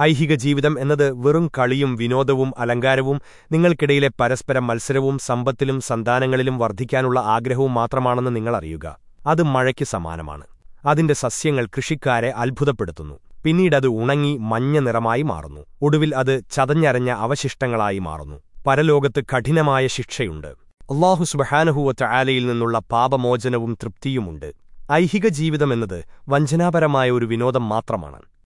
ഐഹിക ജീവിതം എന്നത് വെറും കളിയും വിനോദവും അലങ്കാരവും നിങ്ങൾക്കിടയിലെ പരസ്പര മത്സരവും സമ്പത്തിലും സന്താനങ്ങളിലും വർദ്ധിക്കാനുള്ള ആഗ്രഹവും മാത്രമാണെന്ന് നിങ്ങളറിയുക അത് മഴയ്ക്ക് സമാനമാണ്. അതിന്റെ സസ്യങ്ങൾ കൃഷിക്കാരെ അത്ഭുതപ്പെടുത്തുന്നു. പിന്നീടത് ഉണങ്ങി മഞ്ഞ നിറമായി മാറുന്നു. ഒടുവിൽ അത് ചതഞ്ഞരഞ്ഞ അവശിഷ്ടങ്ങളായി മാറുന്നു. പരലോകത്ത് കഠിനമായ ശിക്ഷയുണ്ട്. അള്ളാഹു സുബഹാനഹുവറ്റ ആലയിൽ നിന്നുള്ള പാപമോചനവും തൃപ്തിയുമുണ്ട്. ഐഹിക ജീവിതമെന്നത് വഞ്ചനാപരമായ ഒരു വിനോദം മാത്രമാണ്.